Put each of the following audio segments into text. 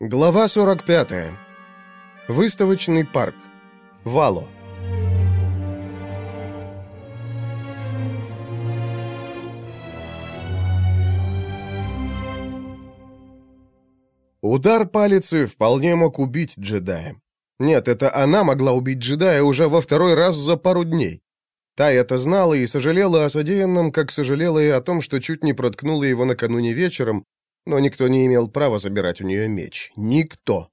Глава 45. Выставочный парк. Вало. Удар палицы вполне мог убить джедая. Нет, это она могла убить джедая уже во второй раз за пару дней. Та это знала и сожалела о содеянном, как сожалела и о том, что чуть не проткнула его накануне вечером, но никто не имел права забирать у нее меч. Никто.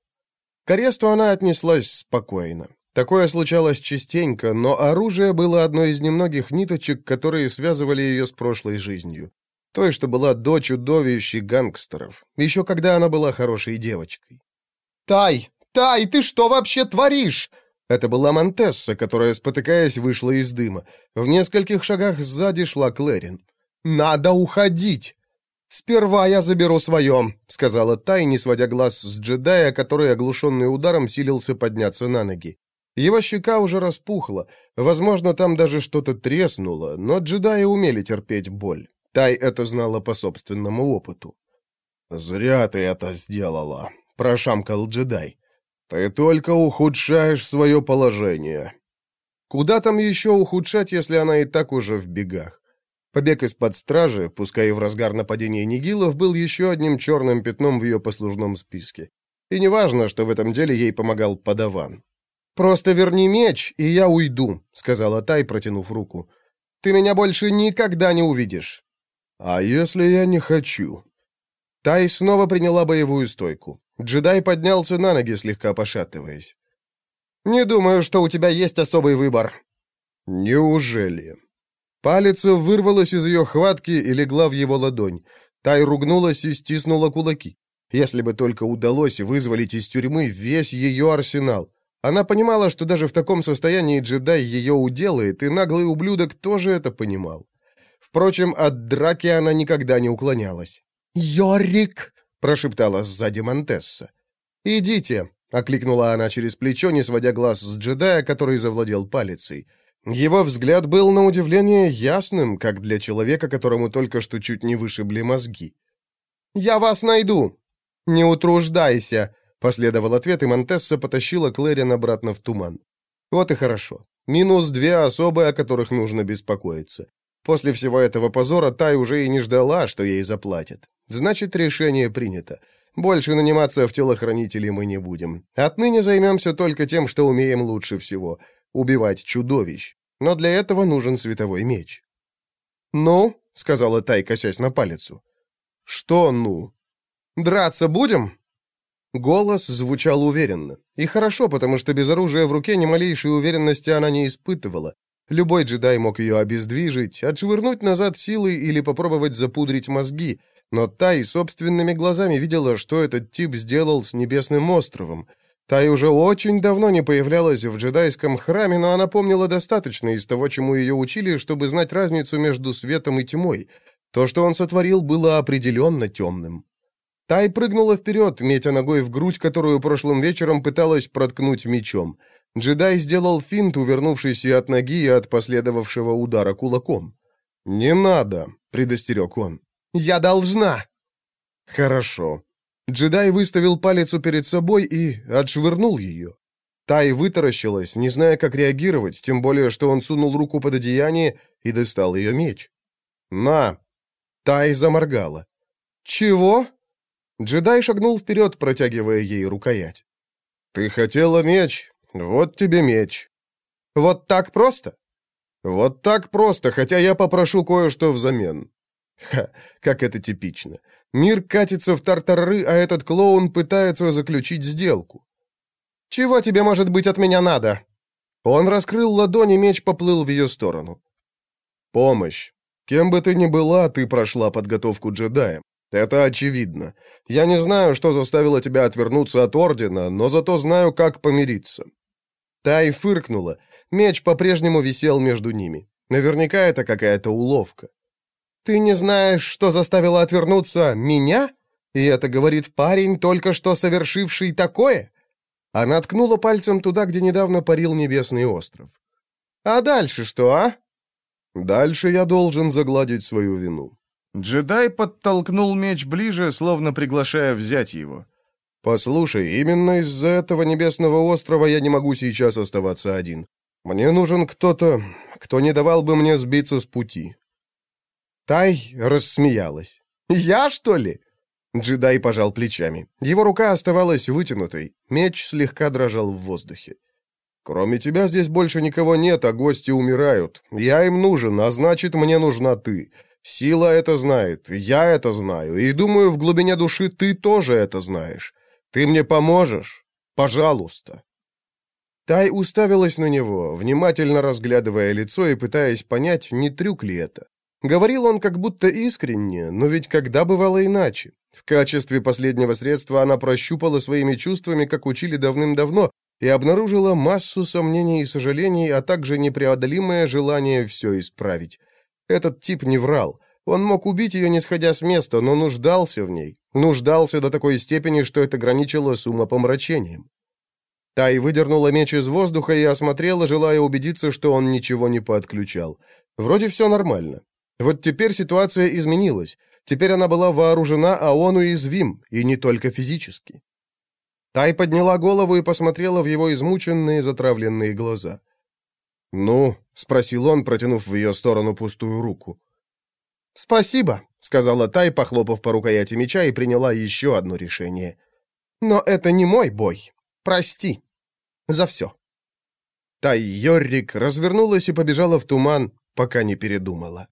К аресту она отнеслась спокойно. Такое случалось частенько, но оружие было одной из немногих ниточек, которые связывали ее с прошлой жизнью. Той, что была до чудовищ и гангстеров. Еще когда она была хорошей девочкой. «Тай! Тай, ты что вообще творишь?» Это была Монтесса, которая, спотыкаясь, вышла из дыма. В нескольких шагах сзади шла Клэрин. «Надо уходить!» «Сперва я заберу свое», — сказала Тай, не сводя глаз с джедая, который, оглушенный ударом, силился подняться на ноги. Его щека уже распухла, возможно, там даже что-то треснуло, но джедаи умели терпеть боль. Тай это знала по собственному опыту. «Зря ты это сделала», — прошамкал джедай. «Ты только ухудшаешь свое положение». Куда там еще ухудшать, если она и так уже в бегах? Побег из-под стражи, пускай и в разгар нападения Нигилов, был еще одним черным пятном в ее послужном списке. И неважно, что в этом деле ей помогал подаван. «Просто верни меч, и я уйду», — сказала Тай, протянув руку. «Ты меня больше никогда не увидишь». «А если я не хочу?» Тай снова приняла боевую стойку. Джедай поднялся на ноги, слегка пошатываясь. «Не думаю, что у тебя есть особый выбор». «Неужели?» Палец вырвалась из ее хватки и легла в его ладонь. Тай ругнулась и стиснула кулаки. Если бы только удалось вызволить из тюрьмы весь ее арсенал. Она понимала, что даже в таком состоянии джедай ее уделает, и наглый ублюдок тоже это понимал. Впрочем, от драки она никогда не уклонялась. «Йорик!» — прошептала сзади Монтесса. «Идите!» — окликнула она через плечо, не сводя глаз с джедая, который завладел палицей. Его взгляд был на удивление ясным, как для человека, которому только что чуть не вышибли мозги. «Я вас найду!» «Не утруждайся!» — последовал ответ, и Монтесса потащила Клэрин обратно в туман. «Вот и хорошо. Минус две особые, о которых нужно беспокоиться. После всего этого позора Тай уже и не ждала, что ей заплатят. Значит, решение принято. Больше наниматься в телохранители мы не будем. Отныне займемся только тем, что умеем лучше всего — убивать чудовищ. Но для этого нужен световой меч. «Ну?» — сказала Тай, косясь на палицу. «Что «ну»?» «Драться будем?» Голос звучал уверенно. И хорошо, потому что без оружия в руке ни малейшей уверенности она не испытывала. Любой джедай мог ее обездвижить, отшвырнуть назад силой или попробовать запудрить мозги, но Тай собственными глазами видела, что этот тип сделал с Небесным островом — Тай уже очень давно не появлялась в джедайском храме, но она помнила достаточно из того, чему ее учили, чтобы знать разницу между светом и тьмой. То, что он сотворил, было определенно темным. Тай прыгнула вперед, метя ногой в грудь, которую прошлым вечером пыталась проткнуть мечом. Джедай сделал финт, увернувшись и от ноги, и от последовавшего удара кулаком. «Не надо», — предостерег он. «Я должна!» «Хорошо», Джедай выставил палец перед собой и отшвырнул ее. Тай вытаращилась, не зная, как реагировать, тем более, что он сунул руку под одеяние и достал ее меч. «На!» Тай заморгала. «Чего?» Джедай шагнул вперед, протягивая ей рукоять. «Ты хотела меч? Вот тебе меч». «Вот так просто?» «Вот так просто, хотя я попрошу кое-что взамен». Ха, как это типично. Мир катится в тартарры, а этот клоун пытается заключить сделку. «Чего тебе, может быть, от меня надо?» Он раскрыл ладони, меч поплыл в ее сторону. «Помощь. Кем бы ты ни была, ты прошла подготовку джедаем. Это очевидно. Я не знаю, что заставило тебя отвернуться от Ордена, но зато знаю, как помириться». Тай фыркнула. Меч по-прежнему висел между ними. Наверняка это какая-то уловка. «Ты не знаешь, что заставило отвернуться меня? И это говорит парень, только что совершивший такое?» Она ткнула пальцем туда, где недавно парил небесный остров. «А дальше что, а?» «Дальше я должен загладить свою вину». Джедай подтолкнул меч ближе, словно приглашая взять его. «Послушай, именно из-за этого небесного острова я не могу сейчас оставаться один. Мне нужен кто-то, кто не давал бы мне сбиться с пути». Тай рассмеялась. «Я, что ли?» Джедай пожал плечами. Его рука оставалась вытянутой, меч слегка дрожал в воздухе. «Кроме тебя здесь больше никого нет, а гости умирают. Я им нужен, а значит, мне нужна ты. Сила это знает, я это знаю, и думаю, в глубине души ты тоже это знаешь. Ты мне поможешь? Пожалуйста». Тай уставилась на него, внимательно разглядывая лицо и пытаясь понять, не трюк ли это. Говорил он как будто искренне, но ведь когда бывало иначе? В качестве последнего средства она прощупала своими чувствами, как учили давным-давно, и обнаружила массу сомнений и сожалений, а также непреодолимое желание все исправить. Этот тип не врал. Он мог убить ее, не сходя с места, но нуждался в ней. Нуждался до такой степени, что это граничило с умопомрачением. Тай выдернула меч из воздуха и осмотрела, желая убедиться, что он ничего не подключал. Вроде все нормально. Вот теперь ситуация изменилась. Теперь она была вооружена, а он уязвим, и не только физически. Тай подняла голову и посмотрела в его измученные, затравленные глаза. «Ну?» — спросил он, протянув в ее сторону пустую руку. «Спасибо», — сказала Тай, похлопав по рукояти меча, и приняла еще одно решение. «Но это не мой бой. Прости. За все». Тай Йоррик развернулась и побежала в туман, пока не передумала.